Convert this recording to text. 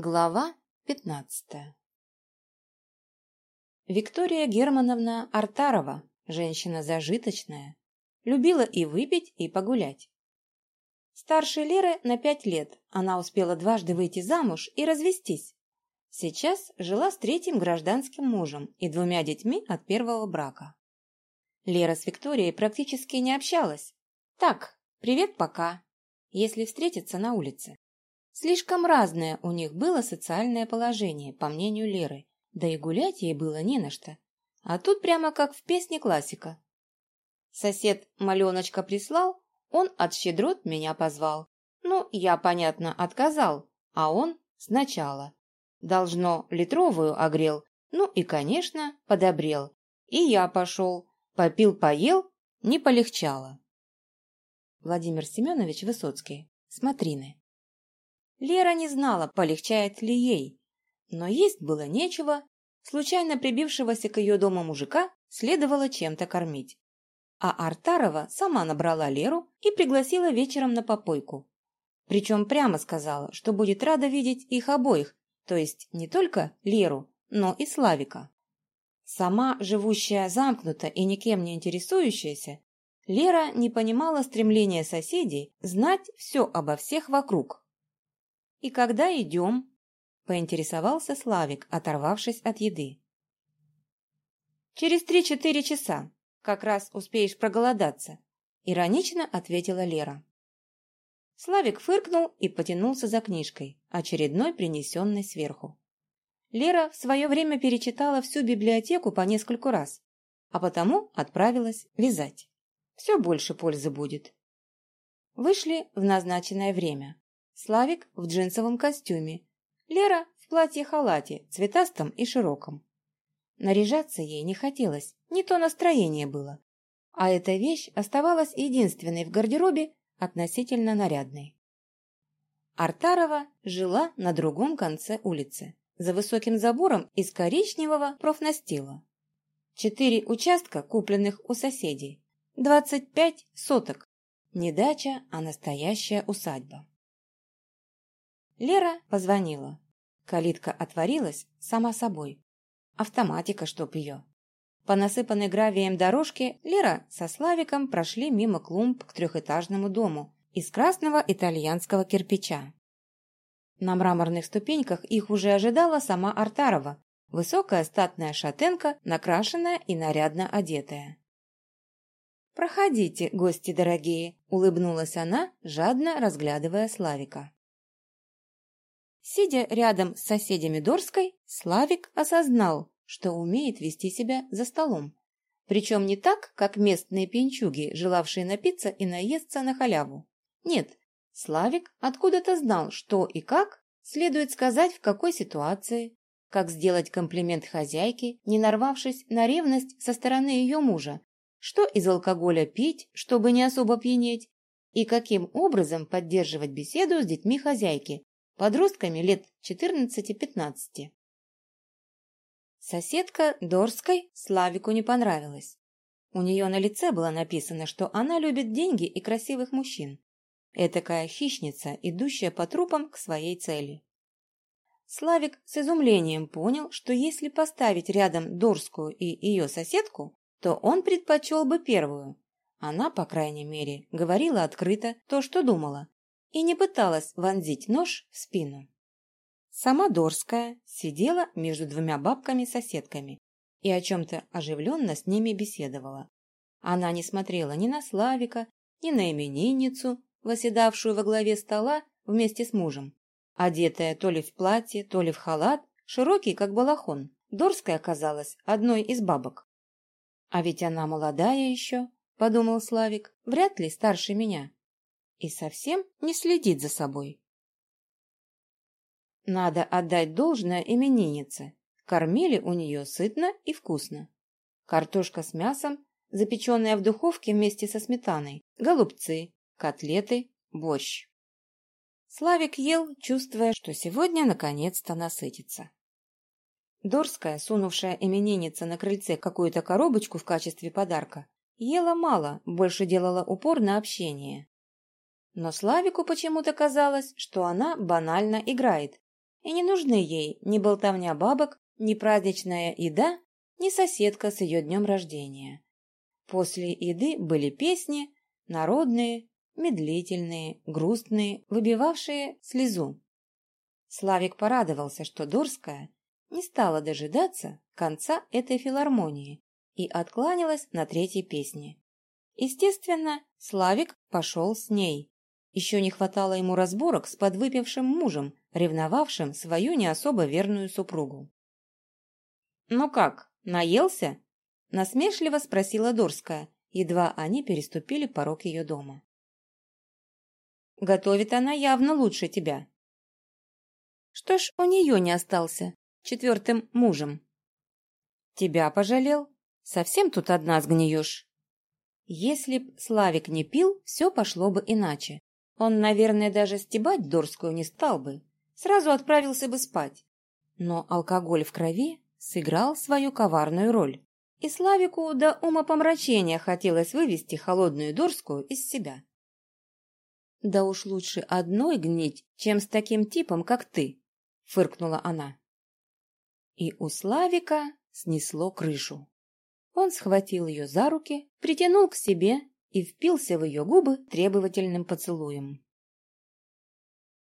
Глава пятнадцатая Виктория Германовна Артарова, женщина зажиточная, любила и выпить, и погулять. Старше Леры на пять лет она успела дважды выйти замуж и развестись. Сейчас жила с третьим гражданским мужем и двумя детьми от первого брака. Лера с Викторией практически не общалась. Так, привет пока, если встретиться на улице. Слишком разное у них было социальное положение, по мнению Леры, да и гулять ей было не на что. А тут прямо как в песне классика. Сосед маленочка прислал, он от щедрот меня позвал. Ну, я, понятно, отказал, а он сначала. Должно, литровую огрел, ну и, конечно, подобрел. И я пошел, попил-поел, не полегчало. Владимир Семенович Высоцкий. Смотрины. Лера не знала, полегчает ли ей, но есть было нечего, случайно прибившегося к ее дому мужика следовало чем-то кормить. А Артарова сама набрала Леру и пригласила вечером на попойку. Причем прямо сказала, что будет рада видеть их обоих, то есть не только Леру, но и Славика. Сама, живущая замкнуто и никем не интересующаяся, Лера не понимала стремления соседей знать все обо всех вокруг. «И когда идем?» – поинтересовался Славик, оторвавшись от еды. «Через три-четыре часа. Как раз успеешь проголодаться», – иронично ответила Лера. Славик фыркнул и потянулся за книжкой, очередной принесенной сверху. Лера в свое время перечитала всю библиотеку по нескольку раз, а потому отправилась вязать. Все больше пользы будет. Вышли в назначенное время. Славик в джинсовом костюме, Лера в платье-халате, цветастом и широком. Наряжаться ей не хотелось, не то настроение было. А эта вещь оставалась единственной в гардеробе относительно нарядной. Артарова жила на другом конце улицы, за высоким забором из коричневого профнастила. Четыре участка, купленных у соседей. Двадцать пять соток. Не дача, а настоящая усадьба. Лера позвонила. Калитка отворилась сама собой. Автоматика, чтоб ее. По насыпанной гравием дорожке Лера со Славиком прошли мимо клумб к трехэтажному дому из красного итальянского кирпича. На мраморных ступеньках их уже ожидала сама Артарова, высокая статная шатенка, накрашенная и нарядно одетая. «Проходите, гости дорогие», — улыбнулась она, жадно разглядывая Славика. Сидя рядом с соседями Дорской, Славик осознал, что умеет вести себя за столом. Причем не так, как местные пенчуги, желавшие напиться и наесться на халяву. Нет, Славик откуда-то знал, что и как следует сказать в какой ситуации, как сделать комплимент хозяйке, не нарвавшись на ревность со стороны ее мужа, что из алкоголя пить, чтобы не особо пьянеть, и каким образом поддерживать беседу с детьми хозяйки, подростками лет 14-15. Соседка Дорской Славику не понравилась. У нее на лице было написано, что она любит деньги и красивых мужчин. Этакая хищница, идущая по трупам к своей цели. Славик с изумлением понял, что если поставить рядом Дорскую и ее соседку, то он предпочел бы первую. Она, по крайней мере, говорила открыто то, что думала, и не пыталась вонзить нож в спину. Сама Дорская сидела между двумя бабками-соседками и о чем-то оживленно с ними беседовала. Она не смотрела ни на Славика, ни на именинницу, восседавшую во главе стола вместе с мужем. Одетая то ли в платье, то ли в халат, широкий, как балахон, Дорская оказалась одной из бабок. «А ведь она молодая еще», — подумал Славик, — «вряд ли старше меня и совсем не следит за собой. Надо отдать должное имениннице. Кормили у нее сытно и вкусно. Картошка с мясом, запеченная в духовке вместе со сметаной, голубцы, котлеты, борщ. Славик ел, чувствуя, что сегодня наконец-то насытится. Дорская, сунувшая именинница на крыльце какую-то коробочку в качестве подарка, ела мало, больше делала упор на общение. Но Славику почему-то казалось, что она банально играет, и не нужны ей ни болтовня бабок, ни праздничная еда, ни соседка с ее днем рождения. После еды были песни, народные, медлительные, грустные, выбивавшие слезу. Славик порадовался, что Дорская не стала дожидаться конца этой филармонии и откланялась на третьей песне. Естественно, Славик пошел с ней. Еще не хватало ему разборок с подвыпившим мужем, ревновавшим свою не особо верную супругу. «Ну как, наелся?» – насмешливо спросила Дорская, едва они переступили порог ее дома. «Готовит она явно лучше тебя». «Что ж у нее не остался четвертым мужем?» «Тебя пожалел? Совсем тут одна сгниешь?» Если б Славик не пил, все пошло бы иначе. Он, наверное, даже стебать Дорскую не стал бы. Сразу отправился бы спать. Но алкоголь в крови сыграл свою коварную роль. И Славику до умопомрачения хотелось вывести холодную Дорскую из себя. «Да уж лучше одной гнить, чем с таким типом, как ты», — фыркнула она. И у Славика снесло крышу. Он схватил ее за руки, притянул к себе и впился в ее губы требовательным поцелуем.